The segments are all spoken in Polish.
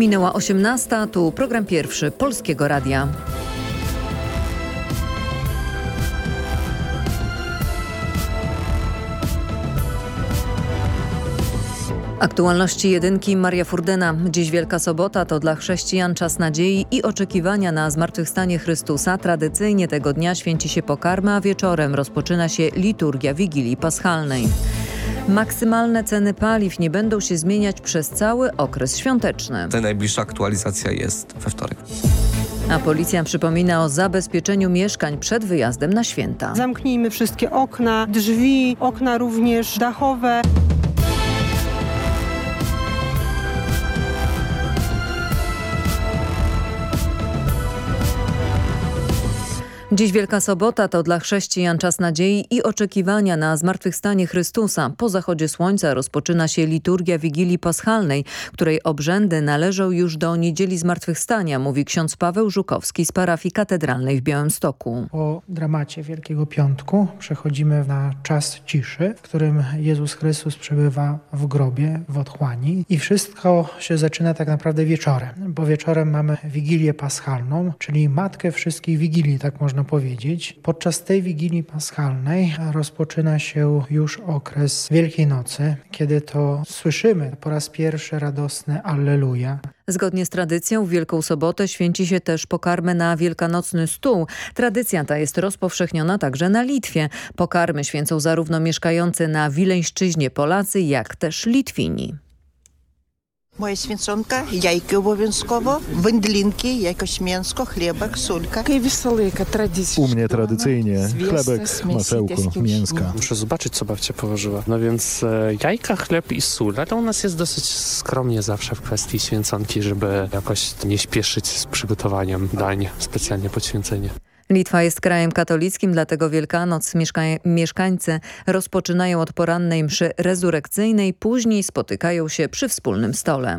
Minęła 18, tu program pierwszy Polskiego Radia. Aktualności jedynki Maria Furdyna. Dziś Wielka Sobota to dla chrześcijan czas nadziei i oczekiwania na zmartwychwstanie Chrystusa. Tradycyjnie tego dnia święci się pokarmy, a wieczorem rozpoczyna się liturgia Wigilii Paschalnej. Maksymalne ceny paliw nie będą się zmieniać przez cały okres świąteczny. Najbliższa aktualizacja jest we wtorek. A policja przypomina o zabezpieczeniu mieszkań przed wyjazdem na święta. Zamknijmy wszystkie okna, drzwi, okna również dachowe. Dziś Wielka Sobota to dla chrześcijan czas nadziei i oczekiwania na zmartwychwstanie Chrystusa. Po zachodzie słońca rozpoczyna się liturgia Wigilii Paschalnej, której obrzędy należą już do Niedzieli Zmartwychwstania, mówi ksiądz Paweł Żukowski z parafii katedralnej w Białymstoku. Po dramacie Wielkiego Piątku przechodzimy na czas ciszy, w którym Jezus Chrystus przebywa w grobie, w otchłani i wszystko się zaczyna tak naprawdę wieczorem, bo wieczorem mamy Wigilię Paschalną, czyli matkę wszystkich Wigilii, tak można powiedzieć. Podczas tej Wigilii Paschalnej rozpoczyna się już okres Wielkiej Nocy, kiedy to słyszymy po raz pierwszy radosne Alleluja. Zgodnie z tradycją w Wielką Sobotę święci się też pokarmy na wielkanocny stół. Tradycja ta jest rozpowszechniona także na Litwie. Pokarmy święcą zarówno mieszkający na Wileńszczyźnie Polacy, jak też Litwini. Moja święconka, jajki obowiązkowo, wędlinki, jakoś mięsko, chlebek, solka. U mnie tradycyjnie chlebek, masełko, mięska. Muszę zobaczyć, co babcia położyła. No więc e, jajka, chleb i sól. Ale u nas jest dosyć skromnie zawsze w kwestii święconki, żeby jakoś nie śpieszyć z przygotowaniem dań specjalnie pod święcenie. Litwa jest krajem katolickim, dlatego Wielkanoc mieszka mieszkańcy rozpoczynają od porannej mszy rezurekcyjnej, później spotykają się przy wspólnym stole.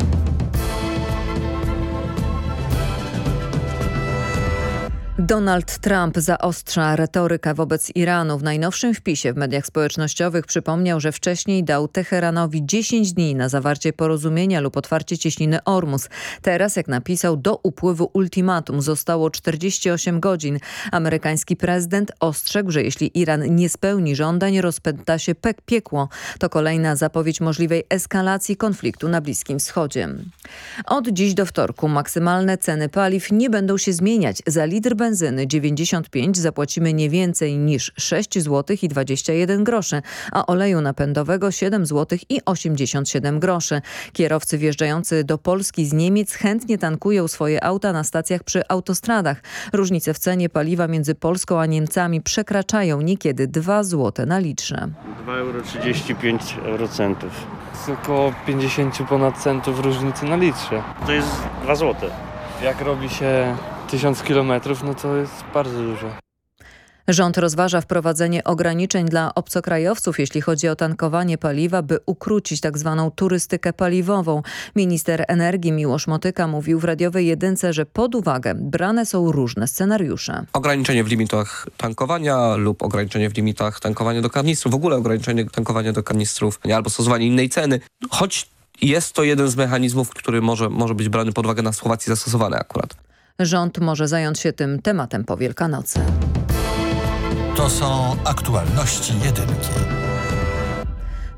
Donald Trump zaostrza retorykę wobec Iranu. W najnowszym wpisie w mediach społecznościowych przypomniał, że wcześniej dał Teheranowi 10 dni na zawarcie porozumienia lub otwarcie cieśniny Ormus. Teraz, jak napisał, do upływu ultimatum zostało 48 godzin. Amerykański prezydent ostrzegł, że jeśli Iran nie spełni żądań, rozpęta się piekło. To kolejna zapowiedź możliwej eskalacji konfliktu na Bliskim Wschodzie. Od dziś do wtorku maksymalne ceny paliw nie będą się zmieniać. Za litr 95 zapłacimy nie więcej niż 6 zł i 21 groszy, a oleju napędowego 7 zł i 87 groszy. Kierowcy wjeżdżający do Polski z Niemiec chętnie tankują swoje auta na stacjach przy autostradach. Różnice w cenie paliwa między Polską a Niemcami przekraczają niekiedy 2 zł na litrze. 2,35 eurocentów. jest około 50 ponad centów różnicy na litrze. To jest 2 zł. Jak robi się 1000 kilometrów, no to jest bardzo dużo. Rząd rozważa wprowadzenie ograniczeń dla obcokrajowców, jeśli chodzi o tankowanie paliwa, by ukrócić tzw. Tak turystykę paliwową. Minister energii Miłosz Motyka mówił w radiowej jedynce, że pod uwagę brane są różne scenariusze. Ograniczenie w limitach tankowania lub ograniczenie w limitach tankowania do kanistrów, w ogóle ograniczenie tankowania do kanistrów albo stosowanie innej ceny, choć jest to jeden z mechanizmów, który może, może być brany pod uwagę na Słowacji zastosowany akurat. Rząd może zająć się tym tematem po Wielkanocy. To są aktualności jedynki.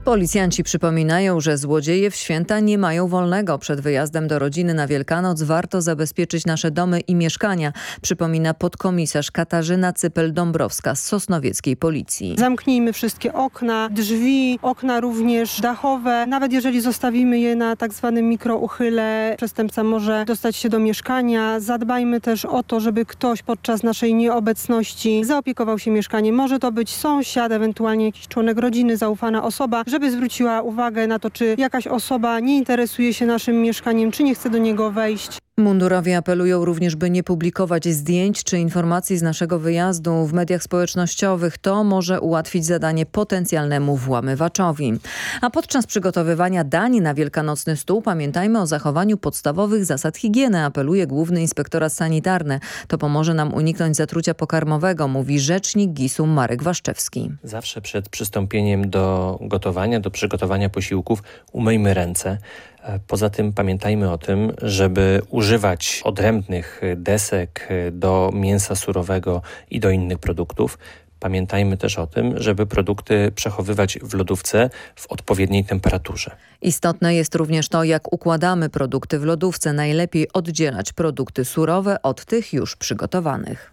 Policjanci przypominają, że złodzieje w święta nie mają wolnego. Przed wyjazdem do rodziny na Wielkanoc warto zabezpieczyć nasze domy i mieszkania, przypomina podkomisarz Katarzyna Cypel-Dąbrowska z Sosnowieckiej Policji. Zamknijmy wszystkie okna, drzwi, okna również dachowe. Nawet jeżeli zostawimy je na tak zwanym mikrouchyle, przestępca może dostać się do mieszkania. Zadbajmy też o to, żeby ktoś podczas naszej nieobecności zaopiekował się mieszkaniem. Może to być sąsiad, ewentualnie jakiś członek rodziny, zaufana osoba, żeby zwróciła uwagę na to, czy jakaś osoba nie interesuje się naszym mieszkaniem, czy nie chce do niego wejść. Mundurowie apelują również, by nie publikować zdjęć czy informacji z naszego wyjazdu w mediach społecznościowych. To może ułatwić zadanie potencjalnemu włamywaczowi. A podczas przygotowywania dań na wielkanocny stół pamiętajmy o zachowaniu podstawowych zasad higieny, apeluje Główny Inspektorat Sanitarny. To pomoże nam uniknąć zatrucia pokarmowego, mówi rzecznik GIS-u Marek Waszczewski. Zawsze przed przystąpieniem do gotowania, do przygotowania posiłków umyjmy ręce. Poza tym pamiętajmy o tym, żeby używać odrębnych desek do mięsa surowego i do innych produktów. Pamiętajmy też o tym, żeby produkty przechowywać w lodówce w odpowiedniej temperaturze. Istotne jest również to, jak układamy produkty w lodówce. Najlepiej oddzielać produkty surowe od tych już przygotowanych.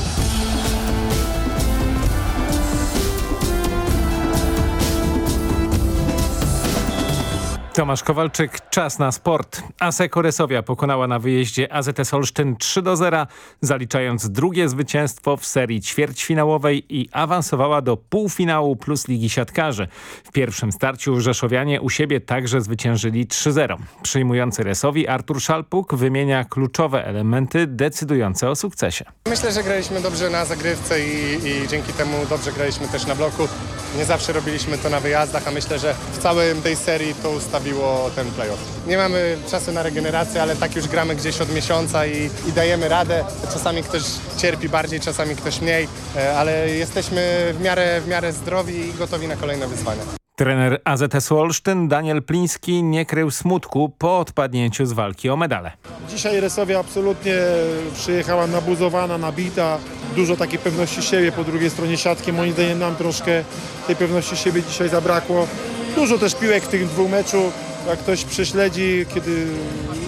Tomasz Kowalczyk, czas na sport. Aseko Resowia pokonała na wyjeździe AZS Olsztyn 3 do 0, zaliczając drugie zwycięstwo w serii ćwierćfinałowej i awansowała do półfinału plus Ligi Siatkarzy. W pierwszym starciu Rzeszowianie u siebie także zwyciężyli 3-0. Przyjmujący Resowi Artur Szalpuk wymienia kluczowe elementy decydujące o sukcesie. Myślę, że graliśmy dobrze na zagrywce i, i dzięki temu dobrze graliśmy też na bloku. Nie zawsze robiliśmy to na wyjazdach, a myślę, że w całej tej serii to ten playoff. Nie mamy czasu na regenerację, ale tak już gramy gdzieś od miesiąca i, i dajemy radę. Czasami ktoś cierpi bardziej, czasami ktoś mniej, e, ale jesteśmy w miarę, w miarę zdrowi i gotowi na kolejne wyzwania. Trener AZS Olsztyn Daniel Pliński nie krył smutku po odpadnięciu z walki o medale. Dzisiaj Resowia absolutnie przyjechała nabuzowana, nabita. Dużo takiej pewności siebie po drugiej stronie siatki. Moim zdaniem nam troszkę tej pewności siebie dzisiaj zabrakło. Dużo też piłek w tych dwóch meczu. Jak ktoś prześledzi, kiedy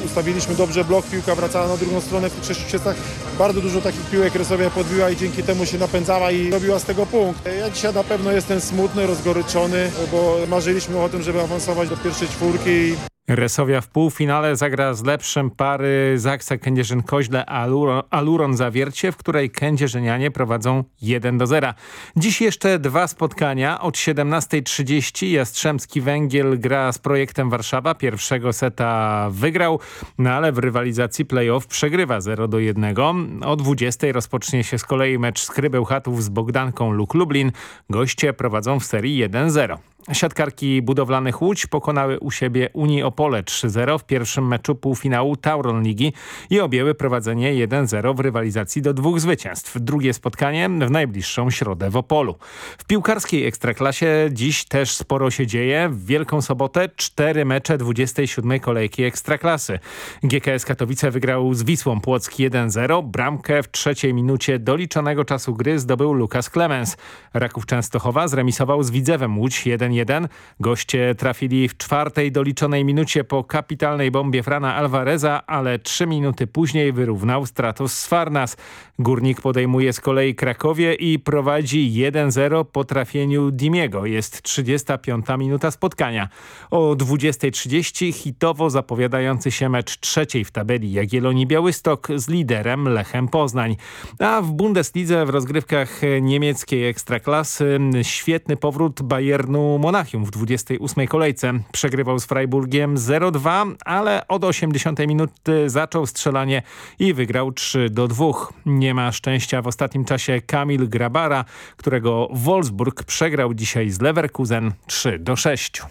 ustawiliśmy dobrze blok, piłka wracała na drugą stronę w tych sześciu ciestach. Bardzo dużo takich piłek Resowia podbiła i dzięki temu się napędzała i robiła z tego punkt. Ja dzisiaj na pewno jestem smutny, rozgoryczony, bo marzyliśmy o tym, żeby awansować do pierwszej czwórki. Resowia w półfinale zagra z lepszym pary Zaksa Kędzierzyn-Koźle Aluron, Aluron Zawiercie, w której kędzierzynianie prowadzą 1 do 0. Dziś jeszcze dwa spotkania. Od 17.30 Jastrzębski Węgiel gra z projektem Warszawa. Pierwszego seta wygrał, no ale w rywalizacji playoff przegrywa 0 do 1. O 20.00 rozpocznie się z kolei mecz Skrybełchatów z Bogdanką Luk Lublin. Goście prowadzą w serii 1-0. Siatkarki budowlanych Łódź pokonały u siebie Unii Opole 3-0 w pierwszym meczu półfinału Tauron Ligi i objęły prowadzenie 1-0 w rywalizacji do dwóch zwycięstw. Drugie spotkanie w najbliższą środę w Opolu. W piłkarskiej Ekstraklasie dziś też sporo się dzieje. W Wielką Sobotę cztery mecze 27. kolejki Ekstraklasy. GKS Katowice wygrał z Wisłą Płocki 1-0. Bramkę w trzeciej minucie doliczonego czasu gry zdobył Lukas Clemens. Raków Częstochowa zremisował z Widzewem Łódź 1 1-1. Goście trafili w czwartej doliczonej minucie po kapitalnej bombie Frana Alvareza, ale trzy minuty później wyrównał Stratos Sfarnas. Górnik podejmuje z kolei Krakowie i prowadzi 1-0 po trafieniu Dimiego. Jest 35 minuta spotkania. O 20.30 hitowo zapowiadający się mecz trzeciej w tabeli Jagiellonii Białystok z liderem Lechem Poznań. A w Bundeslidze w rozgrywkach niemieckiej Ekstraklasy świetny powrót Bayernu Monachium w 28 kolejce. Przegrywał z Freiburgiem 0-2, ale od 80 minuty zaczął strzelanie i wygrał 3-2. Nie ma szczęścia w ostatnim czasie Kamil Grabara, którego Wolfsburg przegrał dzisiaj z Leverkusen 3-6.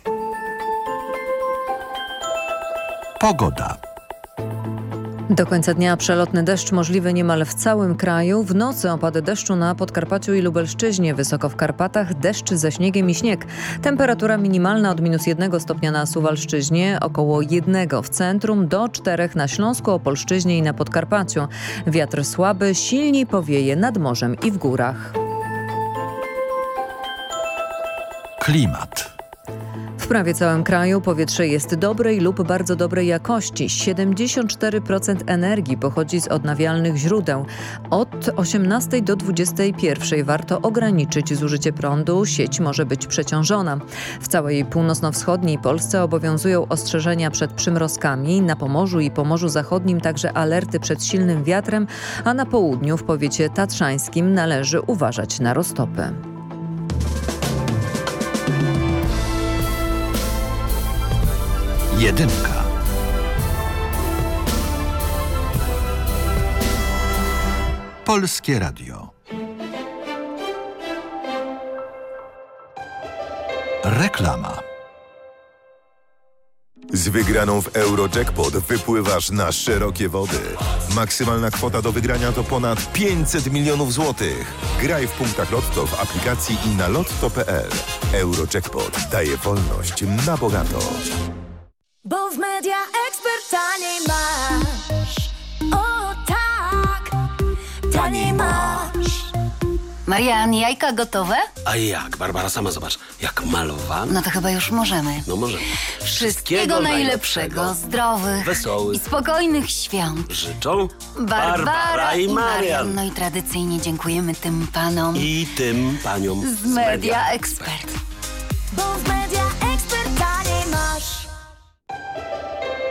Pogoda. Do końca dnia przelotny deszcz możliwy niemal w całym kraju. W nocy opady deszczu na Podkarpaciu i Lubelszczyźnie, wysoko w Karpatach, deszcz ze śniegiem i śnieg. Temperatura minimalna od minus 1 stopnia na Suwalszczyźnie, około 1 w centrum, do 4 na Śląsku, Opolszczyźnie i na Podkarpaciu. Wiatr słaby, silniej powieje nad morzem i w górach. Klimat. W prawie całym kraju powietrze jest dobrej lub bardzo dobrej jakości. 74% energii pochodzi z odnawialnych źródeł. Od 18 do 21 warto ograniczyć zużycie prądu, sieć może być przeciążona. W całej północno-wschodniej Polsce obowiązują ostrzeżenia przed przymrozkami, na Pomorzu i Pomorzu Zachodnim także alerty przed silnym wiatrem, a na południu w powiecie tatrzańskim należy uważać na roztopy. Jedynka. Polskie Radio. Reklama. Z wygraną w Eurojackpot wypływasz na szerokie wody. Maksymalna kwota do wygrania to ponad 500 milionów złotych. Graj w punktach Lotto w aplikacji i na lotto.pl. Eurojackpot daje wolność na bogato. Bo w Media Expert taniej masz. O tak, taniej masz. Marian, jajka gotowe? A jak? Barbara, sama zobacz. Jak malowane. No to chyba już możemy. No możemy. Wszystkiego najlepszego, zdrowych wesołych i spokojnych świąt. Życzą Barbara, Barbara i Marian. No i tradycyjnie dziękujemy tym panom I tym paniom z Media Expert. Bo w Media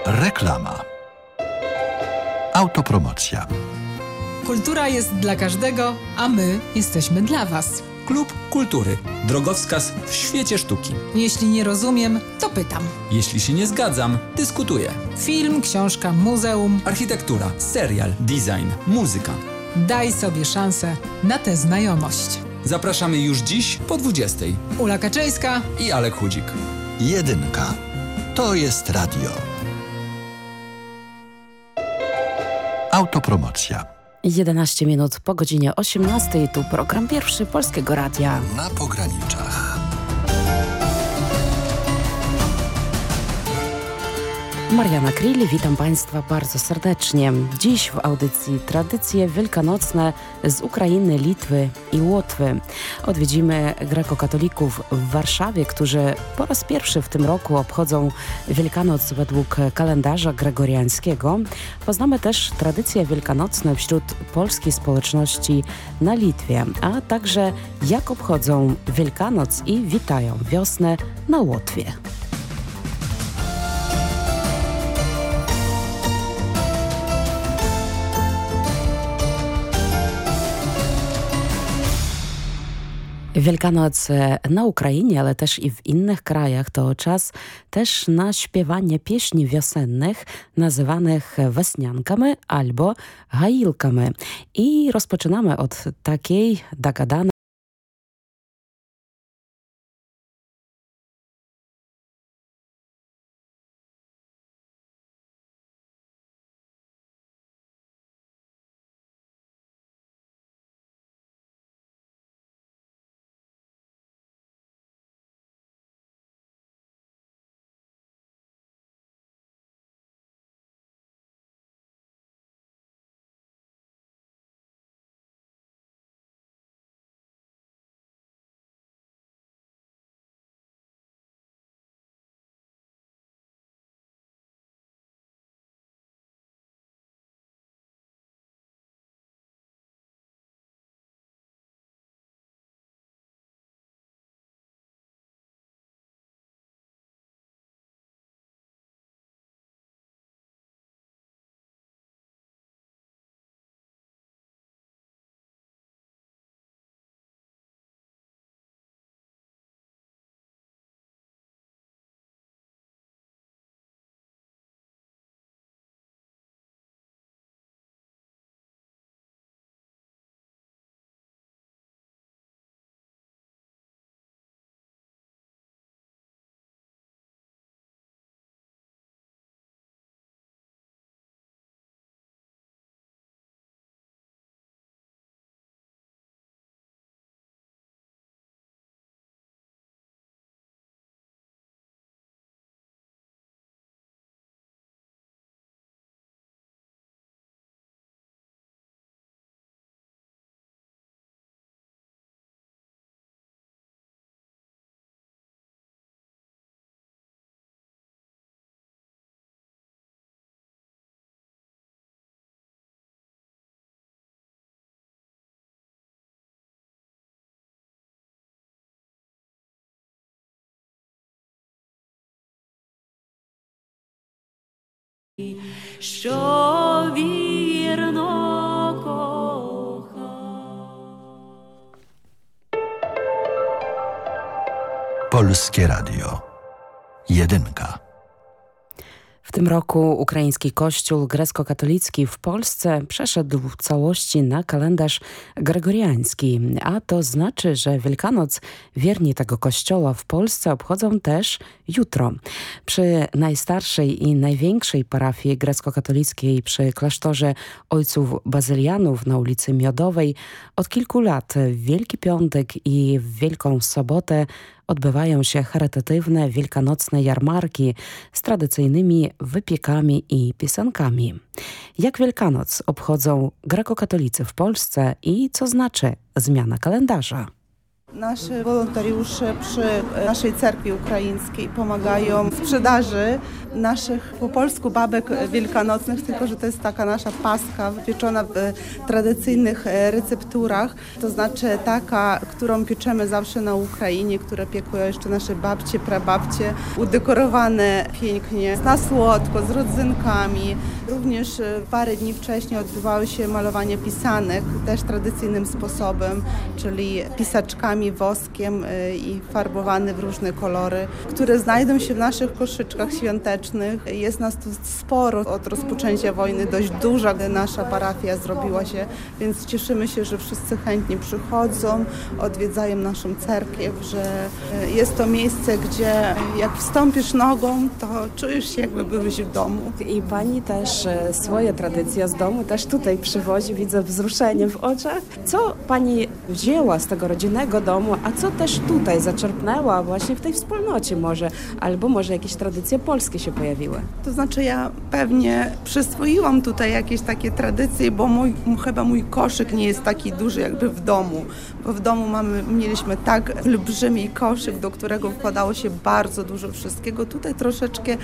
Reklama. Autopromocja. Kultura jest dla każdego, a my jesteśmy dla Was. Klub Kultury. Drogowskaz w świecie sztuki. Jeśli nie rozumiem, to pytam. Jeśli się nie zgadzam, dyskutuję. Film, książka, muzeum. Architektura, serial, design, muzyka. Daj sobie szansę na tę znajomość. Zapraszamy już dziś po 20. Ula Kaczyńska i Alek Chudzik. Jedynka. To jest radio. Autopromocja. 11 minut po godzinie 18. Tu program pierwszy Polskiego Radia. Na pograniczach. Mariana Krilli, witam Państwa bardzo serdecznie. Dziś w audycji tradycje wielkanocne z Ukrainy, Litwy i Łotwy. Odwiedzimy grekokatolików w Warszawie, którzy po raz pierwszy w tym roku obchodzą Wielkanoc według kalendarza gregoriańskiego. Poznamy też tradycje wielkanocne wśród polskiej społeczności na Litwie, a także jak obchodzą Wielkanoc i witają wiosnę na Łotwie. Wielkanoc na Ukrainie, ale też i w innych krajach to czas też na śpiewanie pieśni wiosennych nazywanych wesniankami albo gailkami. I rozpoczynamy od takiej dagadanej Що вірно Polskie Radio. Jedynka. W tym roku ukraiński kościół grecko-katolicki w Polsce przeszedł w całości na kalendarz gregoriański, a to znaczy, że Wielkanoc wierni tego kościoła w Polsce obchodzą też jutro. Przy najstarszej i największej parafii grecko-katolickiej przy klasztorze Ojców Bazylianów na ulicy Miodowej od kilku lat w Wielki Piątek i w Wielką Sobotę odbywają się charytatywne wielkanocne jarmarki z tradycyjnymi wypiekami i pisankami. Jak Wielkanoc obchodzą grekokatolicy w Polsce i co znaczy zmiana kalendarza? Nasi wolontariusze przy naszej cerkwi ukraińskiej pomagają w sprzedaży naszych po polsku babek wielkanocnych, tylko że to jest taka nasza paska pieczona w tradycyjnych recepturach, to znaczy taka, którą pieczemy zawsze na Ukrainie, które piekły jeszcze nasze babcie, prababcie, udekorowane pięknie, na słodko, z rodzynkami. Również parę dni wcześniej odbywało się malowanie pisanek, też tradycyjnym sposobem, czyli pisaczkami, woskiem i farbowane w różne kolory, które znajdą się w naszych koszyczkach świątecznych. Jest nas tu sporo od rozpoczęcia wojny, dość duża nasza parafia zrobiła się, więc cieszymy się, że wszyscy chętnie przychodzą, odwiedzają naszą cerkiew, że jest to miejsce, gdzie jak wstąpisz nogą, to czujesz się jakby byłeś w domu. I pani też swoje tradycje z domu też tutaj przywozi, widzę wzruszenie w oczach. Co pani wzięła z tego rodzinnego domu, a co też tutaj zaczerpnęła właśnie w tej wspólnocie może, albo może jakieś tradycje polskie się pojawiły? To znaczy ja pewnie przyswoiłam tutaj jakieś takie tradycje, bo mój, chyba mój koszyk nie jest taki duży jakby w domu, bo w domu mamy, mieliśmy tak olbrzymi koszyk, do którego wkładało się bardzo dużo wszystkiego. Tutaj troszeczkę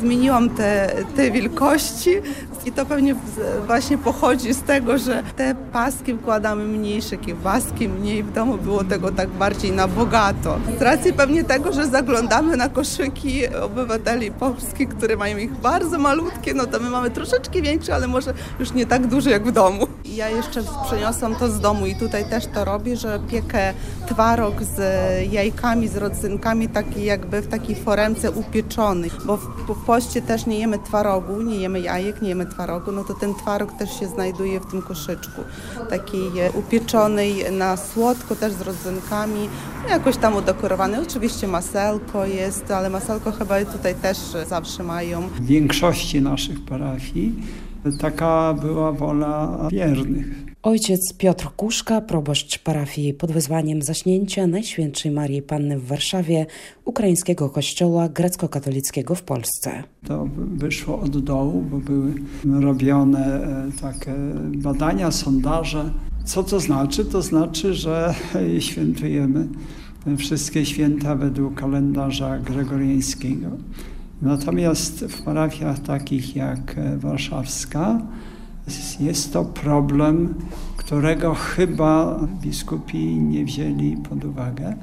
zmieniłam te, te wielkości i to pewnie właśnie pochodzi z tego, że te paski wkładamy mniejsze, kiełbaski mniej, w domu było tego tak bardziej na bogato. Z racji pewnie tego, że zaglądamy na koszyki obywateli polskich, które mają ich bardzo malutkie, no to my mamy troszeczkę większe, ale może już nie tak duże jak w domu. Ja jeszcze przeniosłam to z domu i tutaj też to robię, że piekę twaróg z jajkami, z rodzynkami, taki jakby w takiej foremce upieczony, bo w, poście też nie jemy twarogu, nie jemy jajek, nie jemy twarogu, no to ten twaróg też się znajduje w tym koszyczku, takiej upieczonej na słodko, też z rodzynkami, no jakoś tam udekorowany. Oczywiście masełko jest, ale masełko chyba tutaj też zawsze mają. W większości naszych parafii taka była wola wiernych. Ojciec Piotr Kuszka, proboszcz parafii pod wezwaniem zaśnięcia Najświętszej Marii Panny w Warszawie, ukraińskiego kościoła grecko-katolickiego w Polsce. To wyszło od dołu, bo były robione takie badania, sondaże. Co to znaczy? To znaczy, że świętujemy wszystkie święta według kalendarza gregoriańskiego. Natomiast w parafiach takich jak warszawska jest to problem, którego chyba biskupi nie wzięli pod uwagę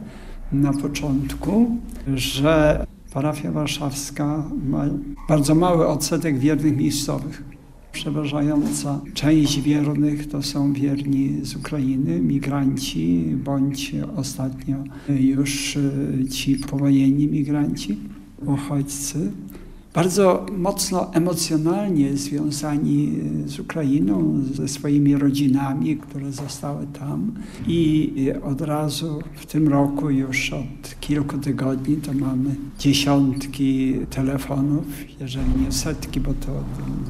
na początku, że parafia warszawska ma bardzo mały odsetek wiernych miejscowych. Przeważająca część wiernych to są wierni z Ukrainy, migranci, bądź ostatnio już ci powojenni migranci, uchodźcy. Bardzo mocno emocjonalnie związani z Ukrainą, ze swoimi rodzinami, które zostały tam. I od razu w tym roku, już od kilku tygodni, to mamy dziesiątki telefonów, jeżeli nie setki, bo to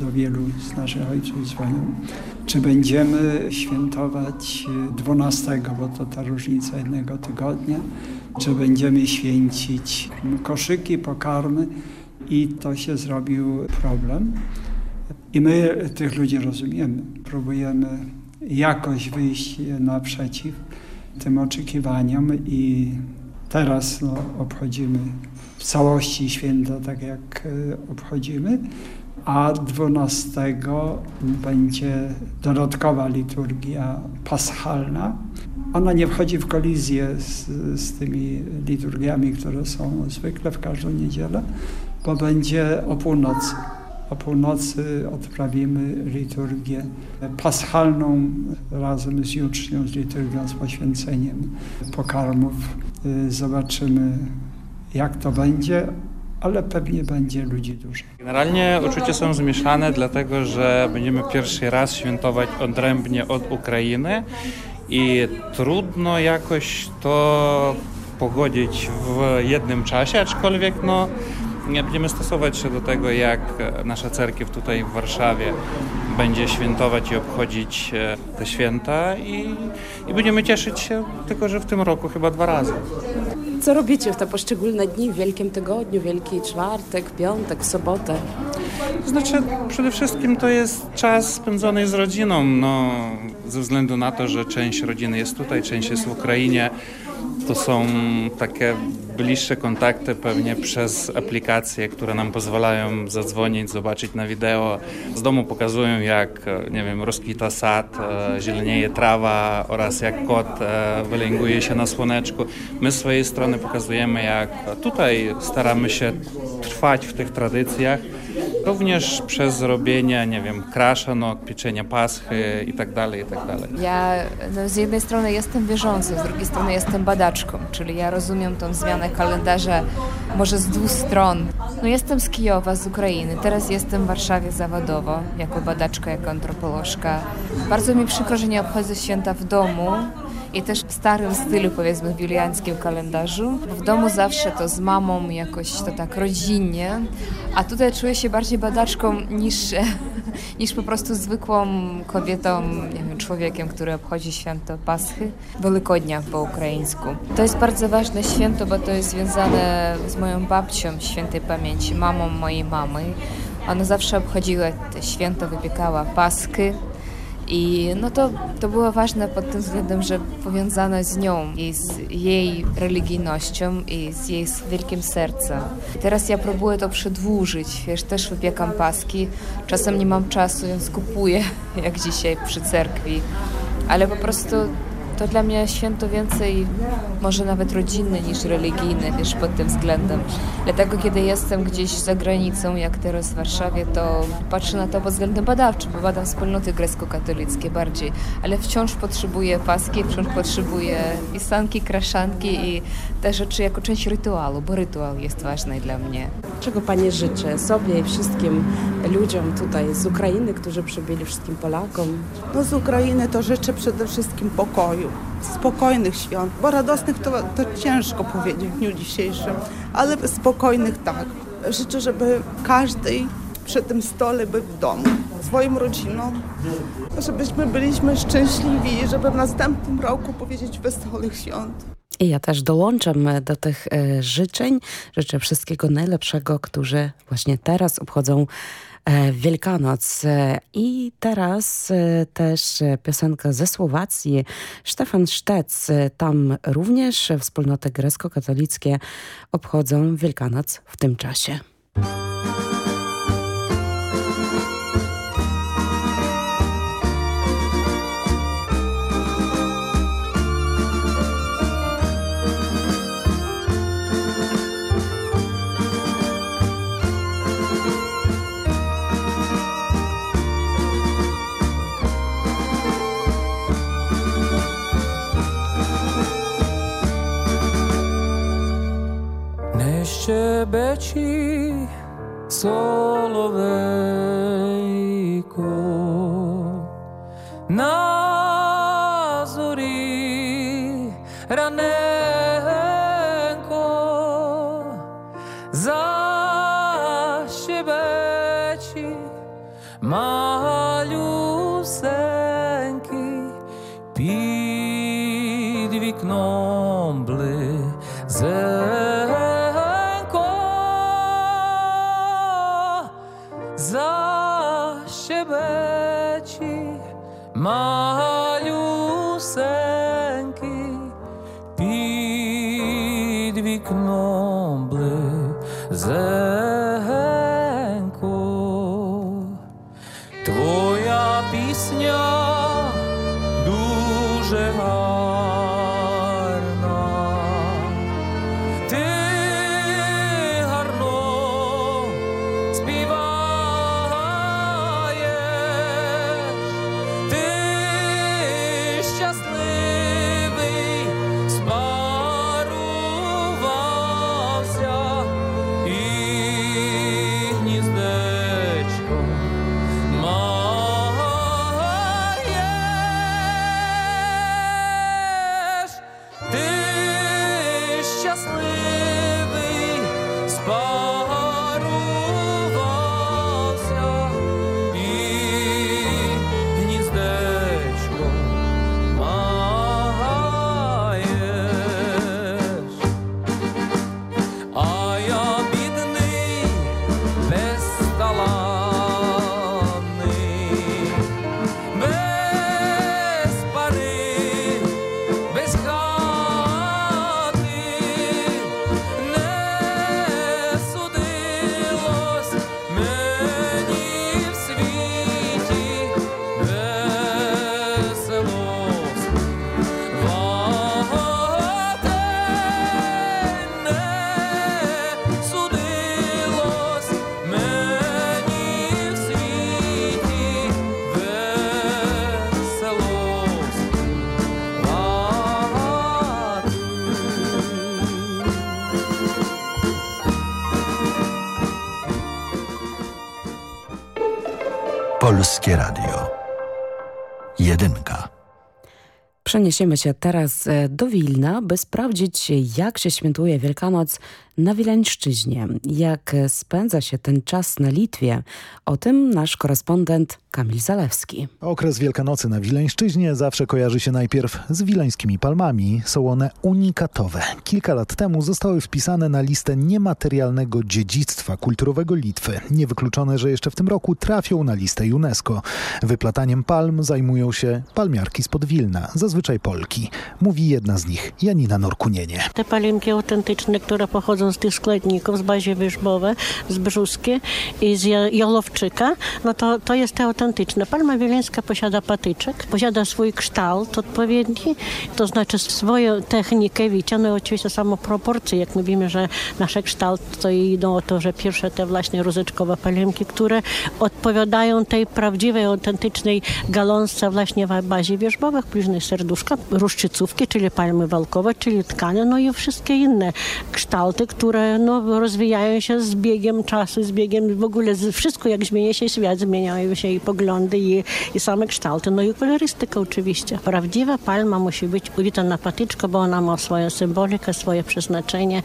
do, wielu z naszych ojców dzwonią. Czy będziemy świętować 12, bo to ta różnica jednego tygodnia, czy będziemy święcić koszyki, pokarmy i to się zrobił problem. I my tych ludzi rozumiemy. Próbujemy jakoś wyjść naprzeciw tym oczekiwaniom i teraz no, obchodzimy w całości święta tak jak obchodzimy, a 12 będzie dodatkowa liturgia paschalna. Ona nie wchodzi w kolizję z, z tymi liturgiami, które są zwykle w każdą niedzielę, bo będzie o północy. O północy odprawimy liturgię paschalną razem z jucznią, z liturgią, z poświęceniem pokarmów. Y, Zobaczymy, jak to będzie, ale pewnie będzie ludzi dużo. Generalnie uczucia są zmieszane, dlatego że będziemy pierwszy raz świętować odrębnie od Ukrainy i trudno jakoś to pogodzić w jednym czasie, aczkolwiek no, nie będziemy stosować się do tego, jak nasza cerkiew tutaj w Warszawie będzie świętować i obchodzić e, te święta i, i będziemy cieszyć się, tylko że w tym roku chyba dwa razy. Co robicie w te poszczególne dni w Wielkim Tygodniu, Wielki Czwartek, Piątek, Sobotę? To znaczy, przede wszystkim to jest czas spędzony z rodziną, no, ze względu na to, że część rodziny jest tutaj, część jest w Ukrainie. To są takie bliższe kontakty pewnie przez aplikacje, które nam pozwalają zadzwonić, zobaczyć na wideo. Z domu pokazują jak, nie wiem, rozkwita sad, e, zielenieje trawa oraz jak kot e, wylęguje się na słoneczku. My z swojej strony pokazujemy jak tutaj staramy się trwać w tych tradycjach. Również przez robienie, nie wiem, kraszanok, pieczenia paschy i tak dalej, i tak dalej. Ja no, z jednej strony jestem wierzącą, z drugiej strony jestem badaczką, czyli ja rozumiem tą zmianę kalendarza może z dwóch stron. No, jestem z Kijowa, z Ukrainy, teraz jestem w Warszawie zawodowo, jako badaczka, jako antropolożka. Bardzo mi przykro, że nie obchodzę święta w domu, i też w starym stylu, powiedzmy, w juliańskim kalendarzu. W domu zawsze to z mamą jakoś to tak rodzinnie, a tutaj czuję się bardziej badaczką niż, niż po prostu zwykłą kobietą, nie wiem, człowiekiem, który obchodzi święto Paschy, Wielkodnia po ukraińsku. To jest bardzo ważne święto, bo to jest związane z moją babcią świętej pamięci, mamą mojej mamy. Ona zawsze obchodziła te święto, wypiekała paski, i no to, to było ważne pod tym względem, że powiązane z nią i z jej religijnością i z jej wielkim sercem. Teraz ja próbuję to przedłużyć, wiesz, też wypiekam paski, czasem nie mam czasu, więc kupuję, jak dzisiaj przy cerkwi, ale po prostu to dla mnie święto więcej może nawet rodzinne niż religijne, wiesz, pod tym względem. Dlatego kiedy jestem gdzieś za granicą, jak teraz w Warszawie, to patrzę na to pod względem badawczym, bo badam wspólnoty grecko-katolickie bardziej, ale wciąż potrzebuję paski, wciąż potrzebuję pisanki, kraszanki i te rzeczy jako część rytuału, bo rytuał jest ważny dla mnie. Czego Pani życzę sobie i wszystkim ludziom tutaj z Ukrainy, którzy przybyli, wszystkim Polakom? No z Ukrainy to życzę przede wszystkim pokoju, spokojnych świąt, bo radosnych to, to ciężko powiedzieć w dniu dzisiejszym, ale spokojnych tak. Życzę, żeby każdy przy tym stole był w domu, swoim rodzinom, żebyśmy byliśmy szczęśliwi żeby w następnym roku powiedzieć wesołych świąt. I ja też dołączam do tych e, życzeń. Życzę wszystkiego najlepszego, którzy właśnie teraz obchodzą e, Wielkanoc. E, I teraz e, też piosenka ze Słowacji. Stefan Sztec. E, Tam również wspólnoty grecko-katolickie obchodzą Wielkanoc w tym czasie. šebečí solovejko. Názory rané grzecha. Przeniesiemy się teraz e, do Wilna, by sprawdzić, jak się świętuje Wielkanoc na Wileńszczyźnie. Jak spędza się ten czas na Litwie? O tym nasz korespondent Kamil Zalewski. Okres Wielkanocy na Wileńszczyźnie zawsze kojarzy się najpierw z wileńskimi palmami. Są one unikatowe. Kilka lat temu zostały wpisane na listę niematerialnego dziedzictwa kulturowego Litwy. Niewykluczone, że jeszcze w tym roku trafią na listę UNESCO. Wyplataniem palm zajmują się palmiarki spod Wilna, zazwyczaj Polki. Mówi jedna z nich, Janina Norkunienie. Te palimki autentyczne, które pochodzą z tych składników, z bazie wierzbowe, z brzuskie i z jolowczyka, no to, to jest te autentyczne. Palma wileńska posiada patyczek, posiada swój kształt odpowiedni, to znaczy swoją technikę wicia, no i oczywiście samo proporcje, jak mówimy, że nasze kształt to idą o to, że pierwsze te właśnie rózeczkowe palimki, które odpowiadają tej prawdziwej, autentycznej galązce właśnie w bazie wierzbowych, później serduszka, ruszczycówki, czyli palmy walkowe, czyli tkane, no i wszystkie inne kształty, które no, rozwijają się z biegiem czasu, z biegiem w ogóle z, wszystko jak zmienia się świat, zmieniają się i poglądy i, i same kształty, no i kolorystyka oczywiście. Prawdziwa palma musi być uwita na patyczko, bo ona ma swoją symbolikę, swoje przeznaczenie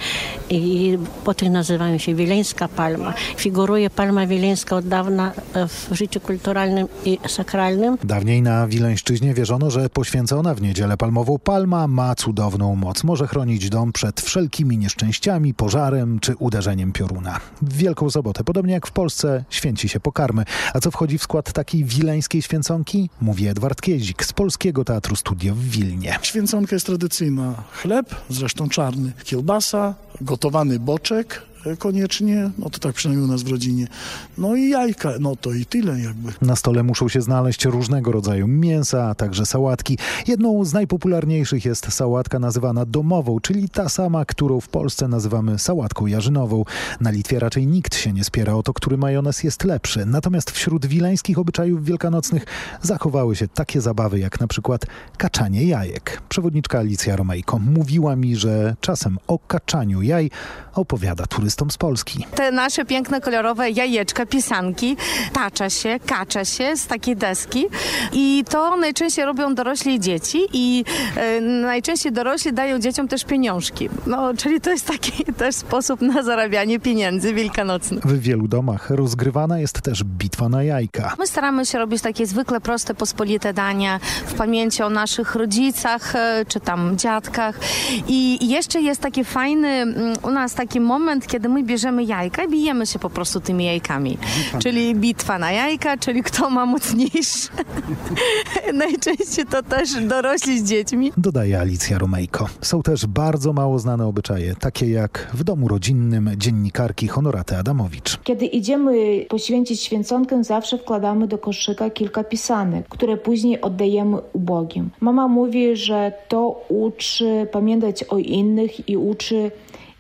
i po tym nazywają się wileńska palma. Figuruje palma wileńska od dawna w życiu kulturalnym i sakralnym. Dawniej na Wileńszczyźnie wierzono, że poświęcona w niedzielę palmową palma ma cudowną moc. Może chronić dom przed wszelkimi nieszczęściami, pożarem czy uderzeniem pioruna. W Wielką Sobotę, podobnie jak w Polsce, święci się pokarmy. A co wchodzi w skład takiej wileńskiej święconki? Mówi Edward Kiezik z Polskiego Teatru Studio w Wilnie. Święconka jest tradycyjna. Chleb, zresztą czarny, kielbasa, gotowany boczek, koniecznie, no to tak przynajmniej u nas w rodzinie. No i jajka, no to i tyle jakby. Na stole muszą się znaleźć różnego rodzaju mięsa, a także sałatki. Jedną z najpopularniejszych jest sałatka nazywana domową, czyli ta sama, którą w Polsce nazywamy sałatką jarzynową. Na Litwie raczej nikt się nie spiera o to, który majonez jest lepszy. Natomiast wśród wileńskich obyczajów wielkanocnych zachowały się takie zabawy jak na przykład kaczanie jajek. Przewodniczka Alicja Romejko mówiła mi, że czasem o kaczaniu jaj opowiada z Polski. Te nasze piękne, kolorowe jajeczka, pisanki, tacza się, kacza się z takiej deski i to najczęściej robią dorośli dzieci i e, najczęściej dorośli dają dzieciom też pieniążki. No, czyli to jest taki też sposób na zarabianie pieniędzy wielkanocnych. W wielu domach rozgrywana jest też bitwa na jajka. My staramy się robić takie zwykle proste, pospolite dania w pamięci o naszych rodzicach e, czy tam dziadkach i jeszcze jest taki fajny mm, u nas taki moment, kiedy my bierzemy jajka i bijemy się po prostu tymi jajkami. Bitwa. Czyli bitwa na jajka, czyli kto ma mocniejsze. Najczęściej to też dorośli z dziećmi. Dodaje Alicja Romejko. Są też bardzo mało znane obyczaje, takie jak w domu rodzinnym dziennikarki Honoraty Adamowicz. Kiedy idziemy poświęcić święconkę, zawsze wkładamy do koszyka kilka pisanek, które później oddajemy ubogim. Mama mówi, że to uczy pamiętać o innych i uczy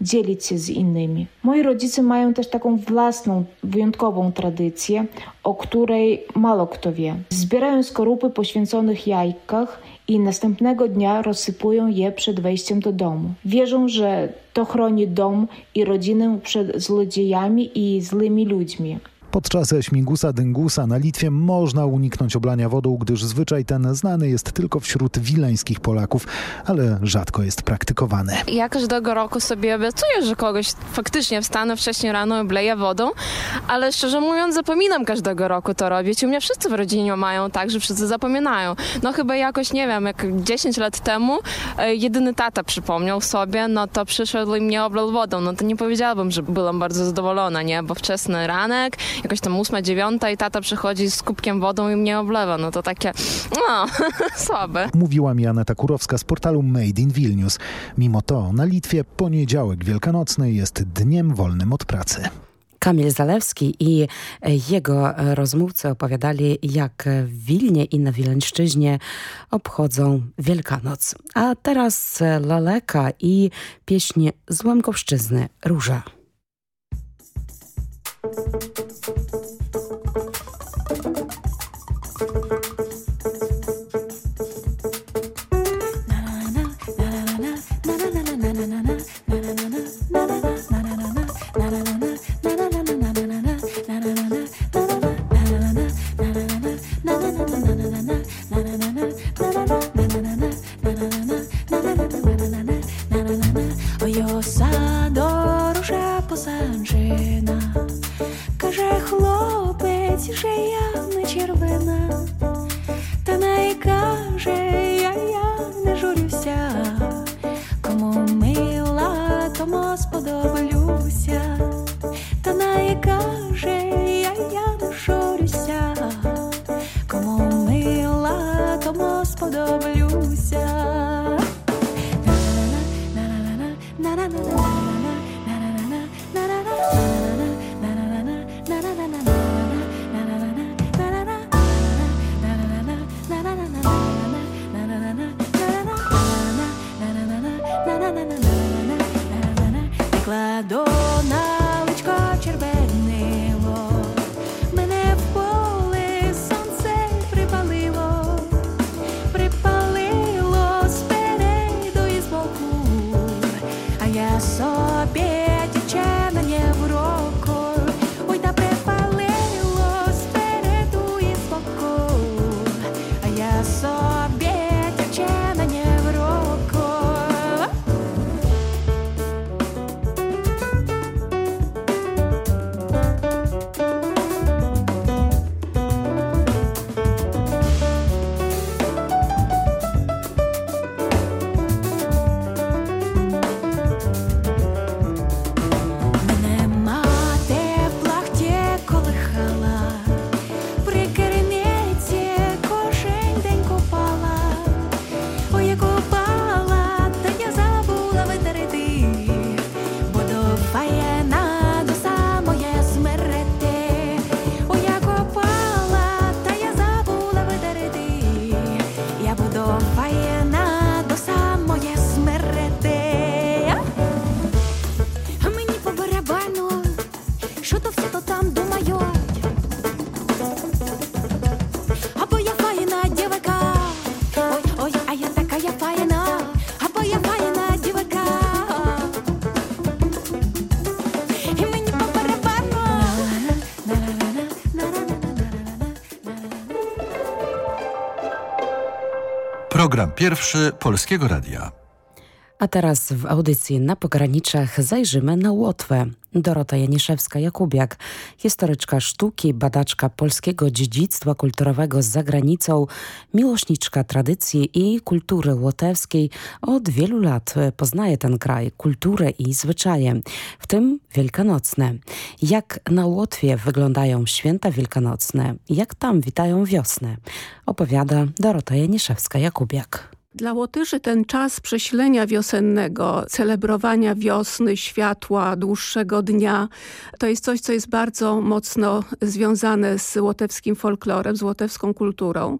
dzielić się z innymi. Moi rodzice mają też taką własną, wyjątkową tradycję, o której mało kto wie. Zbierają skorupy poświęconych jajkach i następnego dnia rozsypują je przed wejściem do domu. Wierzą, że to chroni dom i rodzinę przed złodziejami i złymi ludźmi. Podczas śmigusa dyngusa na Litwie można uniknąć oblania wodą, gdyż zwyczaj ten znany jest tylko wśród wileńskich Polaków, ale rzadko jest praktykowany. Ja każdego roku sobie obiecuję, że kogoś faktycznie wstanę wcześniej rano i obleję wodą, ale szczerze mówiąc zapominam każdego roku to robić. U mnie wszyscy w rodzinie mają tak, że wszyscy zapominają. No chyba jakoś, nie wiem, jak 10 lat temu e, jedyny tata przypomniał sobie, no to przyszedł i mnie oblał wodą. No to nie powiedziałabym, że byłam bardzo zadowolona, nie? Bo wczesny ranek, jakoś tam ósma, dziewiąta i tata przychodzi z kubkiem wodą i mnie oblewa. No to takie, no, słabe. Mówiła mi Aneta Kurowska z portalu Made in Vilnius. Mimo to na Litwie poniedziałek wielkanocny jest dniem wolnym od pracy. Kamil Zalewski i jego rozmówcy opowiadali, jak w Wilnie i na Wileńszczyźnie obchodzą Wielkanoc. A teraz Laleka i pieśń z Łemkowszczyzny Róża. Pierwszy Polskiego Radia. A teraz w audycji na pograniczach zajrzymy na Łotwę. Dorota Janiszewska-Jakubiak, historyczka sztuki, badaczka polskiego dziedzictwa kulturowego z zagranicą, miłośniczka tradycji i kultury łotewskiej, od wielu lat poznaje ten kraj, kulturę i zwyczaje, w tym wielkanocne. Jak na Łotwie wyglądają święta wielkanocne, jak tam witają wiosnę, opowiada Dorota Janiszewska-Jakubiak. Dla Łotyszy ten czas przesilenia wiosennego, celebrowania wiosny, światła, dłuższego dnia, to jest coś, co jest bardzo mocno związane z łotewskim folklorem, z łotewską kulturą.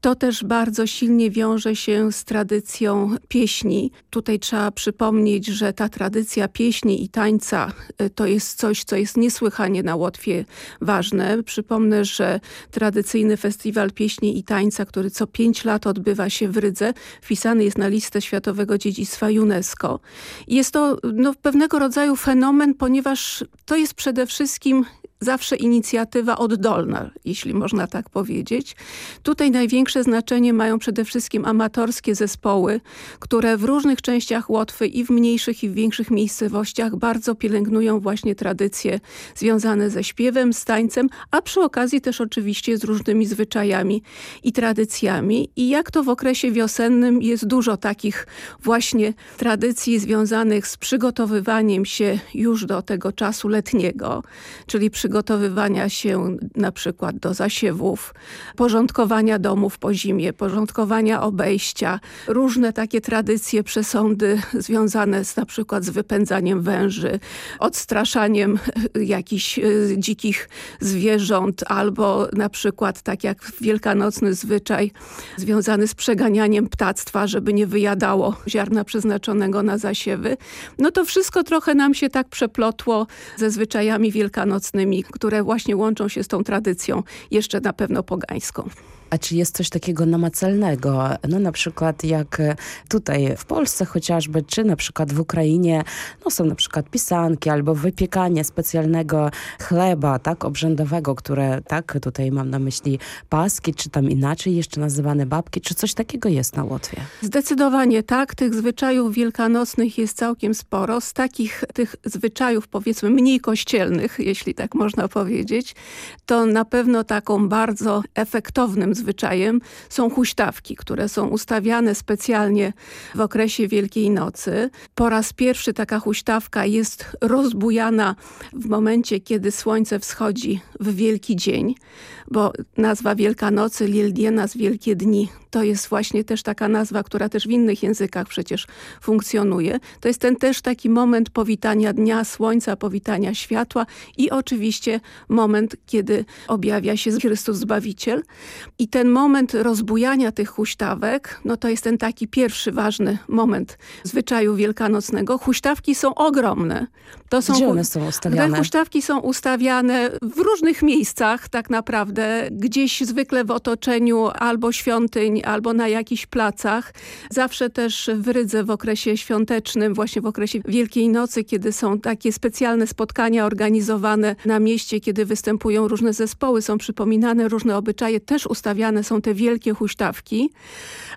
To też bardzo silnie wiąże się z tradycją pieśni. Tutaj trzeba przypomnieć, że ta tradycja pieśni i tańca y, to jest coś, co jest niesłychanie na Łotwie ważne. Przypomnę, że tradycyjny festiwal pieśni i tańca, który co pięć lat odbywa się w Rydze, wpisany jest na listę Światowego Dziedzictwa UNESCO. Jest to no, pewnego rodzaju fenomen, ponieważ to jest przede wszystkim zawsze inicjatywa oddolna, jeśli można tak powiedzieć. Tutaj największe znaczenie mają przede wszystkim amatorskie zespoły, które w różnych częściach Łotwy i w mniejszych i w większych miejscowościach bardzo pielęgnują właśnie tradycje związane ze śpiewem, z tańcem, a przy okazji też oczywiście z różnymi zwyczajami i tradycjami. I jak to w okresie wiosennym jest dużo takich właśnie tradycji związanych z przygotowywaniem się już do tego czasu letniego, czyli przygotowywania się na przykład do zasiewów, porządkowania domów po zimie, porządkowania obejścia, różne takie tradycje, przesądy związane z na przykład z wypędzaniem węży, odstraszaniem jakichś e, dzikich zwierząt albo na przykład tak jak wielkanocny zwyczaj związany z przeganianiem ptactwa, żeby nie wyjadało ziarna przeznaczonego na zasiewy. No to wszystko trochę nam się tak przeplotło ze zwyczajami wielkanocnymi, które właśnie łączą się z tą tradycją, jeszcze na pewno pogańską. A czy jest coś takiego namacalnego? No na przykład jak tutaj w Polsce chociażby, czy na przykład w Ukrainie, no są na przykład pisanki albo wypiekanie specjalnego chleba, tak, obrzędowego, które, tak, tutaj mam na myśli paski, czy tam inaczej jeszcze nazywane babki, czy coś takiego jest na Łotwie? Zdecydowanie tak. Tych zwyczajów wielkanocnych jest całkiem sporo. Z takich tych zwyczajów powiedzmy mniej kościelnych, jeśli tak można powiedzieć, to na pewno taką bardzo efektownym zwyczajem są huśtawki, które są ustawiane specjalnie w okresie Wielkiej Nocy. Po raz pierwszy taka huśtawka jest rozbujana w momencie, kiedy słońce wschodzi w Wielki Dzień, bo nazwa Wielkanocy, Lieldiena z Wielkie Dni, to jest właśnie też taka nazwa, która też w innych językach przecież funkcjonuje. To jest ten też taki moment powitania dnia, słońca, powitania światła i oczywiście moment, kiedy objawia się Chrystus Zbawiciel. I ten moment rozbujania tych huśtawek, no to jest ten taki pierwszy ważny moment zwyczaju wielkanocnego. Huśtawki są ogromne. To są Gdzie one są ustawiane? Te huśtawki są ustawiane w różnych miejscach tak naprawdę. Gdzieś zwykle w otoczeniu albo świątyń, albo na jakichś placach. Zawsze też w Rydze w okresie świątecznym, właśnie w okresie Wielkiej Nocy, kiedy są takie specjalne spotkania organizowane na mieście, kiedy występują różne zespoły, są przypominane różne obyczaje, też ustawiane są te wielkie huśtawki.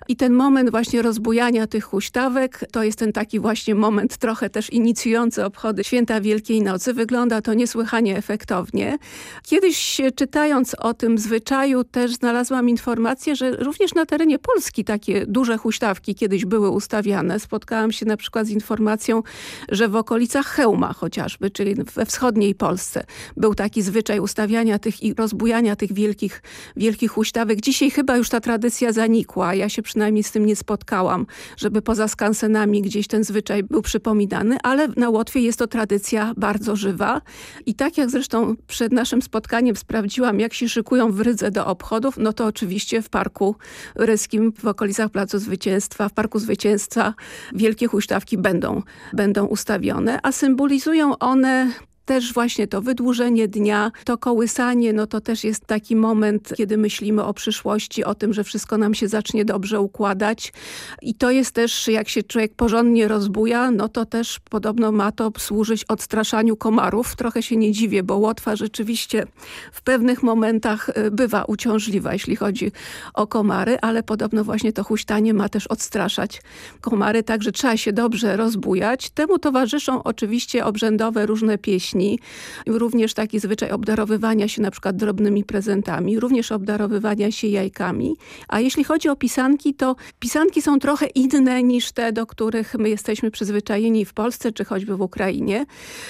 I ten moment właśnie rozbujania tych huśtawek, to jest ten taki właśnie moment trochę też inicjujący obchody Święta Wielkiej Nocy. Wygląda to niesłychanie efektownie. Kiedyś czytając o tym zwyczaju też znalazłam informację, że również na terenie Polski takie duże huśtawki kiedyś były ustawiane. Spotkałam się na przykład z informacją, że w okolicach Chełma chociażby, czyli we wschodniej Polsce był taki zwyczaj ustawiania tych i rozbujania tych wielkich, wielkich huśtawek. Dzisiaj chyba już ta tradycja zanikła. Ja się przynajmniej z tym nie spotkałam, żeby poza skansenami gdzieś ten zwyczaj był przypominany, ale na Łotwie jest to tradycja bardzo żywa. I tak jak zresztą przed naszym spotkaniem sprawdziłam, jak się szykują w Rydze do obchodów, no to oczywiście w Parku Ryskim w okolicach Placu Zwycięstwa, w Parku Zwycięstwa wielkie huśtawki będą, będą ustawione, a symbolizują one też właśnie to wydłużenie dnia, to kołysanie, no to też jest taki moment, kiedy myślimy o przyszłości, o tym, że wszystko nam się zacznie dobrze układać. I to jest też, jak się człowiek porządnie rozbuja, no to też podobno ma to służyć odstraszaniu komarów. Trochę się nie dziwię, bo Łotwa rzeczywiście w pewnych momentach y, bywa uciążliwa, jeśli chodzi o komary, ale podobno właśnie to huśtanie ma też odstraszać komary, także trzeba się dobrze rozbujać. Temu towarzyszą oczywiście obrzędowe różne pieśni, również taki zwyczaj obdarowywania się na przykład drobnymi prezentami, również obdarowywania się jajkami. A jeśli chodzi o pisanki, to pisanki są trochę inne niż te, do których my jesteśmy przyzwyczajeni w Polsce, czy choćby w Ukrainie,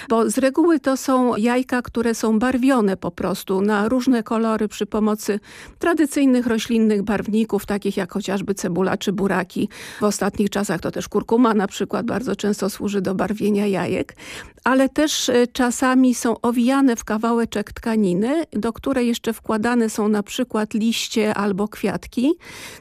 bo z reguły to są jajka, które są barwione po prostu na różne kolory przy pomocy tradycyjnych roślinnych barwników, takich jak chociażby cebula czy buraki. W ostatnich czasach to też kurkuma na przykład bardzo często służy do barwienia jajek, ale też e, czas czasami są owijane w kawałeczek tkaniny, do której jeszcze wkładane są na przykład liście albo kwiatki,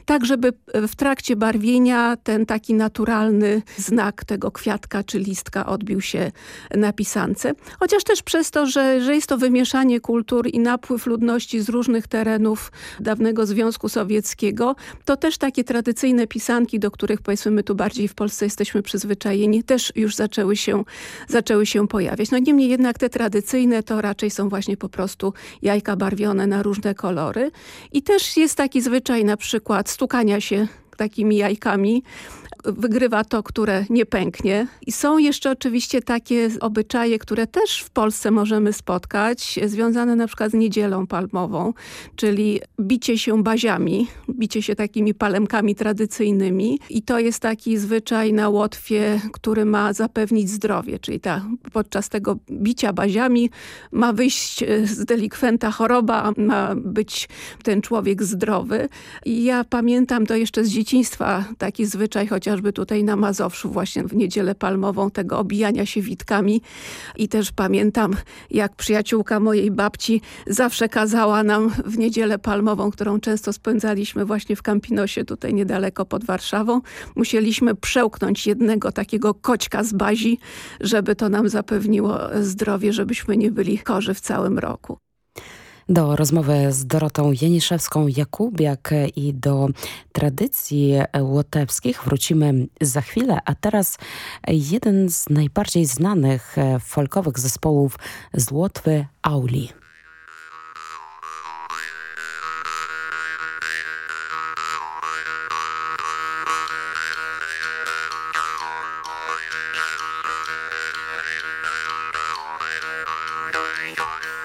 tak żeby w trakcie barwienia ten taki naturalny znak tego kwiatka czy listka odbił się na pisance. Chociaż też przez to, że, że jest to wymieszanie kultur i napływ ludności z różnych terenów dawnego Związku Sowieckiego, to też takie tradycyjne pisanki, do których powiedzmy my tu bardziej w Polsce jesteśmy przyzwyczajeni, też już zaczęły się, zaczęły się pojawiać. No niemniej jednak jednak te tradycyjne to raczej są właśnie po prostu jajka barwione na różne kolory. I też jest taki zwyczaj na przykład stukania się takimi jajkami wygrywa to, które nie pęknie. I są jeszcze oczywiście takie obyczaje, które też w Polsce możemy spotkać, związane na przykład z niedzielą palmową, czyli bicie się baziami, bicie się takimi palemkami tradycyjnymi. I to jest taki zwyczaj na Łotwie, który ma zapewnić zdrowie, czyli ta, podczas tego bicia baziami ma wyjść z delikwenta choroba, ma być ten człowiek zdrowy. I ja pamiętam to jeszcze z dzieciństwa, taki zwyczaj chociaż chociażby tutaj na Mazowszu właśnie w Niedzielę Palmową tego obijania się witkami i też pamiętam jak przyjaciółka mojej babci zawsze kazała nam w Niedzielę Palmową, którą często spędzaliśmy właśnie w Campinosie tutaj niedaleko pod Warszawą, musieliśmy przełknąć jednego takiego koćka z bazi, żeby to nam zapewniło zdrowie, żebyśmy nie byli chorzy w całym roku. Do rozmowy z Dorotą Janiszewską-Jakubiak i do tradycji łotewskich wrócimy za chwilę, a teraz jeden z najbardziej znanych folkowych zespołów z Łotwy, Auli. A jeśli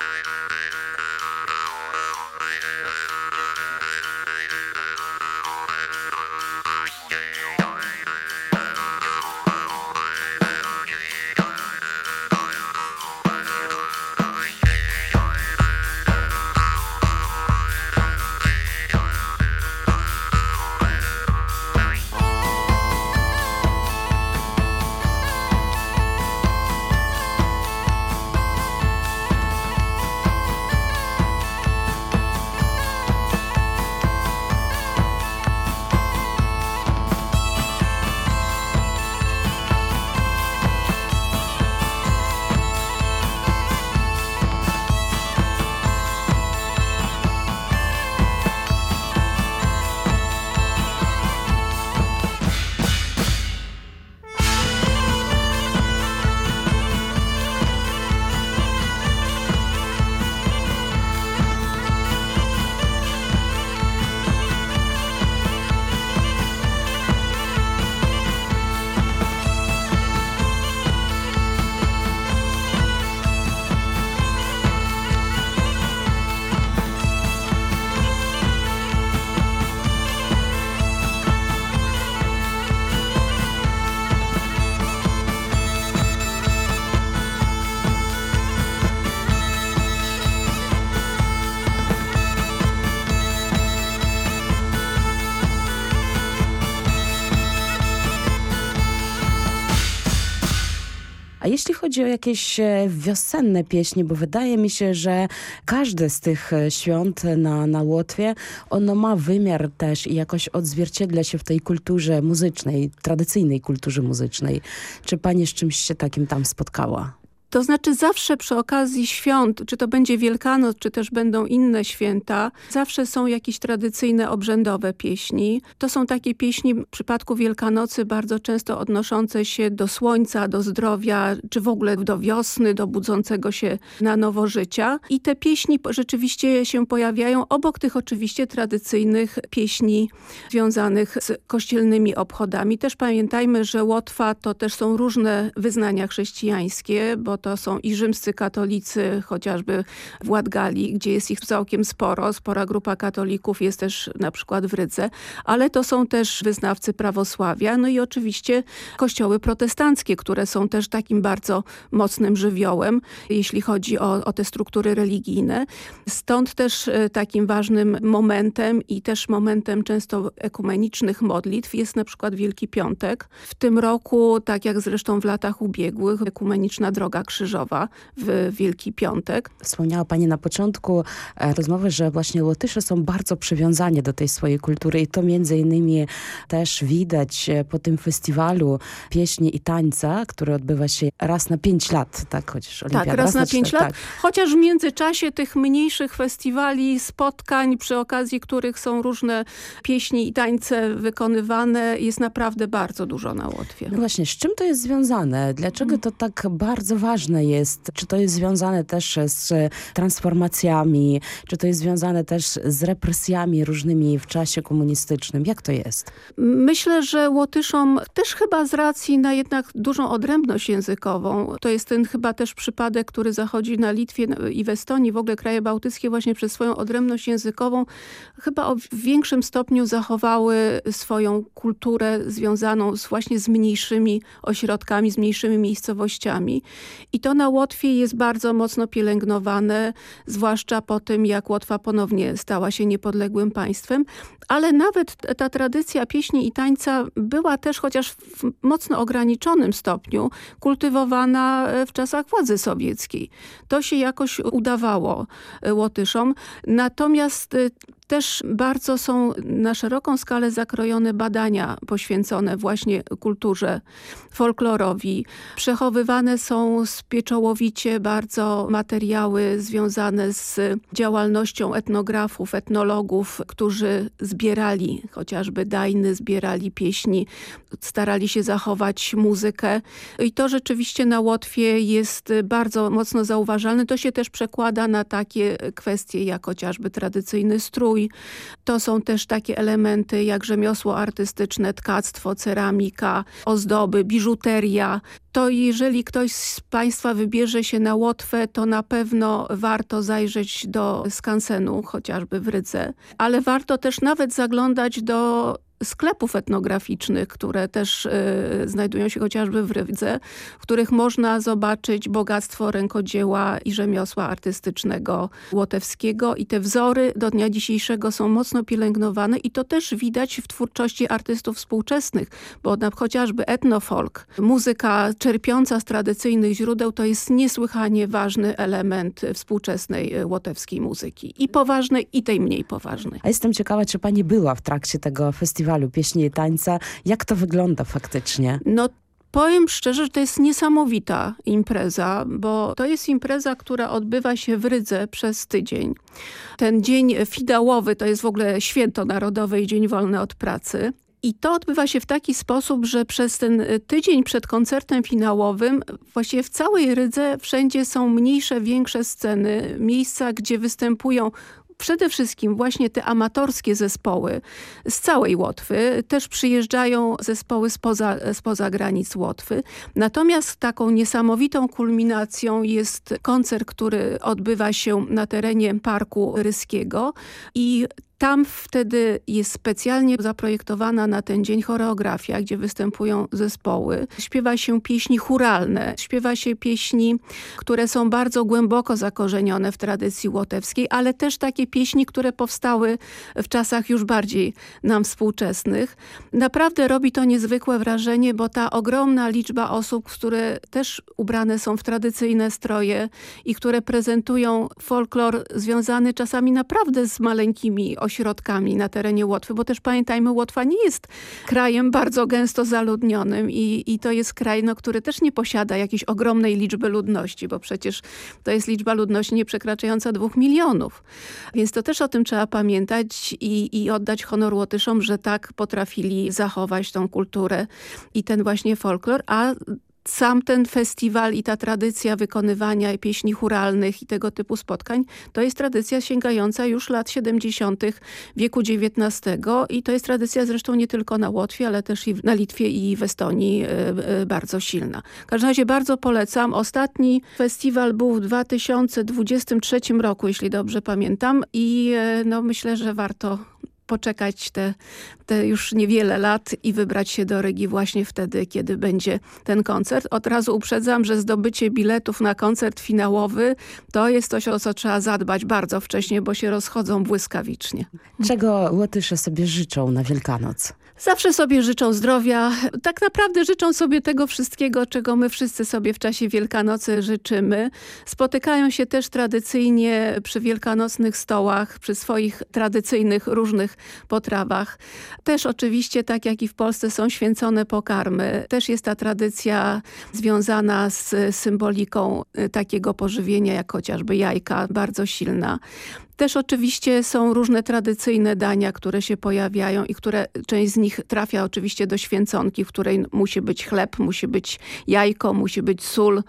chodzi o jakieś e, wiosenne pieśni, bo wydaje mi się, że każde z tych e, świąt na, na Łotwie, ono ma wymiar też i jakoś odzwierciedla się w tej kulturze muzycznej, tradycyjnej kulturze muzycznej. Czy pani z czymś się takim tam spotkała? To znaczy zawsze przy okazji świąt, czy to będzie Wielkanoc, czy też będą inne święta, zawsze są jakieś tradycyjne, obrzędowe pieśni. To są takie pieśni w przypadku Wielkanocy bardzo często odnoszące się do słońca, do zdrowia, czy w ogóle do wiosny, do budzącego się na nowo życia. I te pieśni rzeczywiście się pojawiają obok tych oczywiście tradycyjnych pieśni związanych z kościelnymi obchodami. Też pamiętajmy, że Łotwa to też są różne wyznania chrześcijańskie, bo to są i rzymscy katolicy, chociażby w Ładgali, gdzie jest ich całkiem sporo. Spora grupa katolików jest też na przykład w Rydze, ale to są też wyznawcy prawosławia, no i oczywiście kościoły protestanckie, które są też takim bardzo mocnym żywiołem, jeśli chodzi o, o te struktury religijne. Stąd też e, takim ważnym momentem i też momentem często ekumenicznych modlitw jest na przykład Wielki Piątek. W tym roku, tak jak zresztą w latach ubiegłych, ekumeniczna droga krzyżowa w Wielki Piątek. Wspomniała Pani na początku e, rozmowy, że właśnie Łotysze są bardzo przywiązani do tej swojej kultury i to między innymi też widać e, po tym festiwalu pieśni i tańca, który odbywa się raz na pięć lat, tak? Chociaż tak, raz, na, pięć lat. Tak. Chociaż w międzyczasie tych mniejszych festiwali, spotkań, przy okazji których są różne pieśni i tańce wykonywane, jest naprawdę bardzo dużo na Łotwie. No właśnie, z czym to jest związane? Dlaczego to tak bardzo ważne ważne jest, czy to jest związane też z transformacjami, czy to jest związane też z represjami różnymi w czasie komunistycznym. Jak to jest? Myślę, że Łotyszom też chyba z racji na jednak dużą odrębność językową, to jest ten chyba też przypadek, który zachodzi na Litwie i w Estonii, w ogóle kraje bałtyckie właśnie przez swoją odrębność językową, chyba w większym stopniu zachowały swoją kulturę związaną z, właśnie z mniejszymi ośrodkami, z mniejszymi miejscowościami. I to na Łotwie jest bardzo mocno pielęgnowane, zwłaszcza po tym, jak Łotwa ponownie stała się niepodległym państwem. Ale nawet ta tradycja pieśni i tańca była też, chociaż w mocno ograniczonym stopniu, kultywowana e, w czasach władzy sowieckiej. To się jakoś udawało e, Łotyszom. Natomiast e, Też bardzo są na szeroką skalę zakrojone badania poświęcone właśnie kulturze, folklorowi. Przechowywane są spieczołowicie bardzo materiały związane z działalnością etnografów, etnologów, którzy zbierali chociażby dajny, zbierali pieśni, starali się zachować muzykę. I to rzeczywiście na Łotwie jest bardzo mocno zauważalne. To się też przekłada na takie kwestie jak chociażby tradycyjny strój. To są też takie elementy jak rzemiosło artystyczne, tkactwo, ceramika, ozdoby, biżuteria. To jeżeli ktoś z Państwa wybierze się na Łotwę, to na pewno warto zajrzeć do skansenu, chociażby w Rydze. Ale warto też nawet zaglądać do sklepów etnograficznych, które też y, znajdują się chociażby w Rydze, w których można zobaczyć bogactwo rękodzieła i rzemiosła artystycznego łotewskiego i te wzory do dnia dzisiejszego są mocno pielęgnowane i to też widać w twórczości artystów współczesnych, bo chociażby etnofolk, muzyka czerpiąca z tradycyjnych źródeł to jest niesłychanie ważny element współczesnej y, łotewskiej muzyki i poważnej i tej mniej poważnej. A jestem ciekawa, czy pani była w trakcie tego festiwalu festiwalu pieśni i tańca. Jak to wygląda faktycznie? No Powiem szczerze, że to jest niesamowita impreza, bo to jest impreza, która odbywa się w Rydze przez tydzień. Ten dzień fidałowy to jest w ogóle święto narodowe i dzień wolny od pracy. I to odbywa się w taki sposób, że przez ten tydzień przed koncertem finałowym właściwie w całej Rydze wszędzie są mniejsze, większe sceny, miejsca, gdzie występują przede wszystkim właśnie te amatorskie zespoły z całej Łotwy. Też przyjeżdżają zespoły spoza, spoza granic Łotwy. Natomiast taką niesamowitą kulminacją jest koncert, który odbywa się na terenie Parku Ryskiego i tam wtedy jest specjalnie zaprojektowana na ten dzień choreografia, gdzie występują zespoły. Śpiewa się pieśni churalne, śpiewa się pieśni, które są bardzo głęboko zakorzenione w tradycji łotewskiej, ale też takie pieśni, które powstały w czasach już bardziej nam współczesnych. Naprawdę robi to niezwykłe wrażenie, bo ta ogromna liczba osób, które też ubrane są w tradycyjne stroje i które prezentują folklor związany czasami naprawdę z maleńkimi ośrodkami, ośrodkami na terenie Łotwy, bo też pamiętajmy, Łotwa nie jest krajem bardzo gęsto zaludnionym i, i to jest kraj, no, który też nie posiada jakiejś ogromnej liczby ludności, bo przecież to jest liczba ludności nie przekraczająca dwóch milionów. Więc to też o tym trzeba pamiętać i, i oddać honor Łotyszom, że tak potrafili zachować tą kulturę i ten właśnie folklor, a sam ten festiwal i ta tradycja wykonywania pieśni churalnych i tego typu spotkań, to jest tradycja sięgająca już lat 70. wieku XIX i to jest tradycja zresztą nie tylko na Łotwie, ale też i na Litwie i w Estonii e, e, bardzo silna. W każdym razie bardzo polecam. Ostatni festiwal był w 2023 roku, jeśli dobrze pamiętam i e, no, myślę, że warto poczekać te, te już niewiele lat i wybrać się do Rygi właśnie wtedy, kiedy będzie ten koncert. Od razu uprzedzam, że zdobycie biletów na koncert finałowy to jest coś, o co trzeba zadbać bardzo wcześnie, bo się rozchodzą błyskawicznie. Czego Łotysze sobie życzą na Wielkanoc? Zawsze sobie życzą zdrowia. Tak naprawdę życzą sobie tego wszystkiego, czego my wszyscy sobie w czasie Wielkanocy życzymy. Spotykają się też tradycyjnie przy wielkanocnych stołach, przy swoich tradycyjnych różnych potrawach. Też oczywiście, tak jak i w Polsce, są święcone pokarmy. Też jest ta tradycja związana z symboliką y, takiego pożywienia, jak chociażby jajka, bardzo silna. Też oczywiście są różne tradycyjne dania, które się pojawiają i które część z nich trafia oczywiście do święconki, w której musi być chleb, musi być jajko, musi być sól,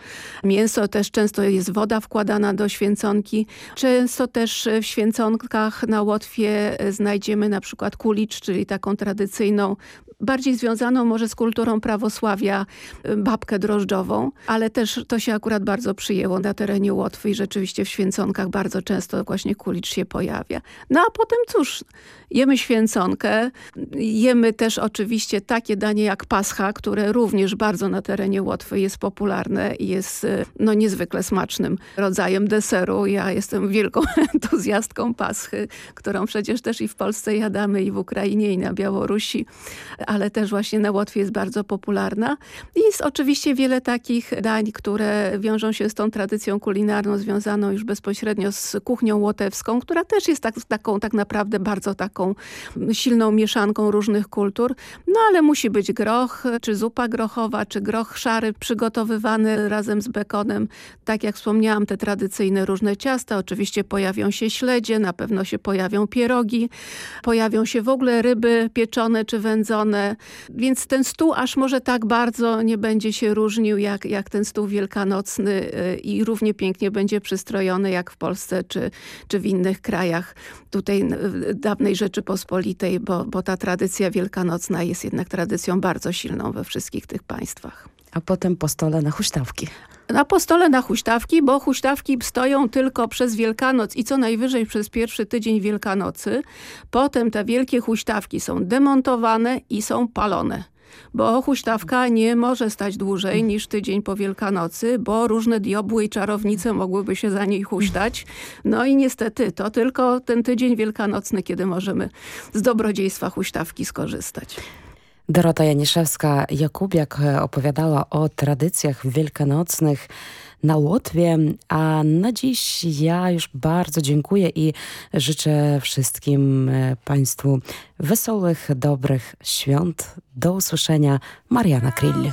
mięso, też często jest woda wkładana do święconki. Często też w święconkach na Łotwie znajdziemy na przykład kulicz, czyli taką tradycyjną bardziej związaną może z kulturą prawosławia babkę drożdżową, ale też to się akurat bardzo przyjęło na terenie Łotwy i rzeczywiście w święconkach bardzo często właśnie kulicz się pojawia. No a potem cóż, jemy święconkę, jemy też oczywiście takie danie jak pascha, które również bardzo na terenie Łotwy jest popularne i jest no niezwykle smacznym rodzajem deseru. Ja jestem wielką entuzjastką paschy, którą przecież też i w Polsce jadamy i w Ukrainie i na Białorusi ale też właśnie na Łotwie jest bardzo popularna. Jest oczywiście wiele takich dań, które wiążą się z tą tradycją kulinarną związaną już bezpośrednio z kuchnią łotewską, która też jest tak, taką tak naprawdę bardzo taką silną mieszanką różnych kultur. No ale musi być groch, czy zupa grochowa, czy groch szary przygotowywany razem z bekonem. Tak jak wspomniałam, te tradycyjne różne ciasta. Oczywiście pojawią się śledzie, na pewno się pojawią pierogi, pojawią się w ogóle ryby pieczone czy wędzone. Więc ten stół aż może tak bardzo nie będzie się różnił jak, jak ten stół wielkanocny y, i równie pięknie będzie przystrojony jak w Polsce czy, czy w innych krajach tutaj dawnej Rzeczypospolitej, bo, bo ta tradycja wielkanocna jest jednak tradycją bardzo silną we wszystkich tych państwach. A potem po stole na huśtawki. Na po stole na huśtawki, bo huśtawki stoją tylko przez Wielkanoc i co najwyżej przez pierwszy tydzień Wielkanocy. Potem te wielkie huśtawki są demontowane i są palone bo huśtawka nie może stać dłużej niż tydzień po Wielkanocy, bo różne diobły i czarownice mogłyby się za niej huśtać. No i niestety to tylko ten tydzień wielkanocny, kiedy możemy z dobrodziejstwa huśtawki skorzystać. Dorota Janiszewska-Jakubiak opowiadała o tradycjach wielkanocnych na Łotwie, a na dziś ja już bardzo dziękuję i życzę wszystkim e, Państwu wesołych, dobrych świąt. Do usłyszenia. Mariana Krill.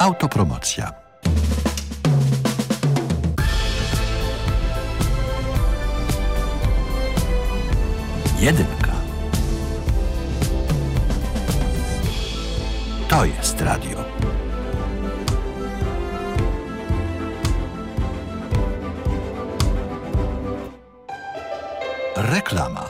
Autopromocja. Jedynka. To jest radio. Reklama.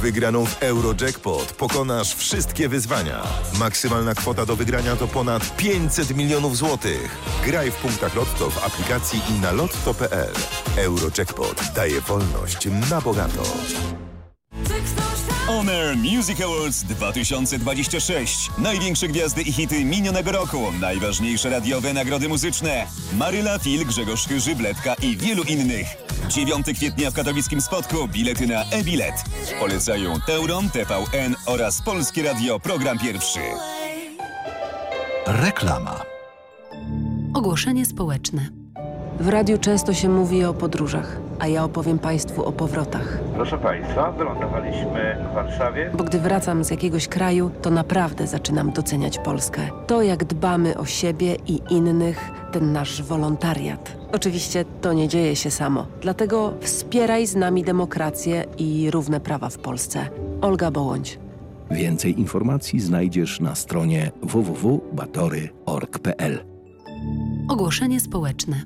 wygraną w Eurojackpot pokonasz wszystkie wyzwania. Maksymalna kwota do wygrania to ponad 500 milionów złotych. Graj w punktach Lotto w aplikacji i na lotto.pl. Eurojackpot daje wolność na bogato. Honor Music Awards 2026. Największe gwiazdy i hity minionego roku. Najważniejsze radiowe nagrody muzyczne. Maryla, Fil, Grzegorz Chyży, Bledka i wielu innych. 9 kwietnia w katowickim spotku bilety na e-bilet. Polecają Teuron, TVN oraz Polskie Radio Program Pierwszy. Reklama. Ogłoszenie społeczne. W radiu często się mówi o podróżach, a ja opowiem Państwu o powrotach. Proszę Państwa, wylądowaliśmy w Warszawie. Bo gdy wracam z jakiegoś kraju, to naprawdę zaczynam doceniać Polskę. To, jak dbamy o siebie i innych, ten nasz wolontariat. Oczywiście to nie dzieje się samo. Dlatego wspieraj z nami demokrację i równe prawa w Polsce. Olga Bołądź. Więcej informacji znajdziesz na stronie www.batory.org.pl. Ogłoszenie społeczne.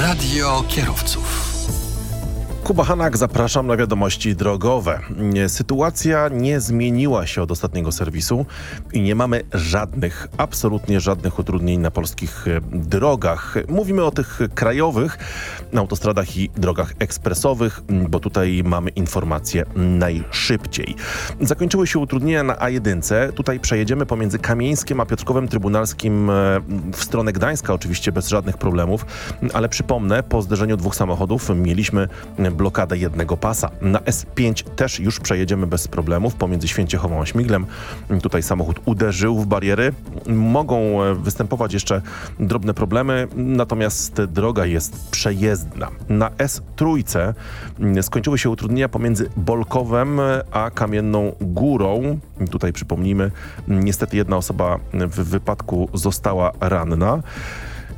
Radio kierowców. Kuba Hanak, zapraszam na wiadomości drogowe. Sytuacja nie zmieniła się od ostatniego serwisu i nie mamy żadnych, absolutnie żadnych utrudnień na polskich e, drogach. Mówimy o tych krajowych autostradach i drogach ekspresowych, bo tutaj mamy informacje najszybciej. Zakończyły się utrudnienia na A1. Tutaj przejedziemy pomiędzy Kamieńskiem a Piotrkowem Trybunalskim e, w stronę Gdańska, oczywiście bez żadnych problemów, ale przypomnę, po zderzeniu dwóch samochodów mieliśmy blokadę jednego pasa. Na S5 też już przejedziemy bez problemów pomiędzy Święciechową a Śmiglem. Tutaj samochód uderzył w bariery. Mogą występować jeszcze drobne problemy, natomiast droga jest przejezdna. Na S3 skończyły się utrudnienia pomiędzy Bolkowem a Kamienną Górą. Tutaj przypomnijmy, niestety jedna osoba w wypadku została ranna.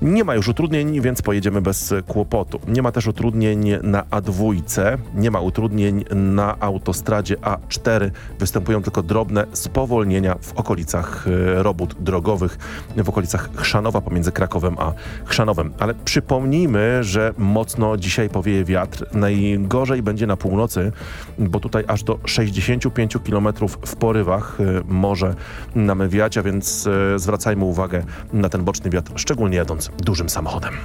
Nie ma już utrudnień, więc pojedziemy bez kłopotu. Nie ma też utrudnień na A2, nie ma utrudnień na autostradzie A4. Występują tylko drobne spowolnienia w okolicach e, robót drogowych, w okolicach Chrzanowa pomiędzy Krakowem a Chrzanowem. Ale przypomnijmy, że mocno dzisiaj powieje wiatr. Najgorzej będzie na północy, bo tutaj aż do 65 km w porywach e, może nam wiać, a więc e, zwracajmy uwagę na ten boczny wiatr, szczególnie jadąc dużym samochodem.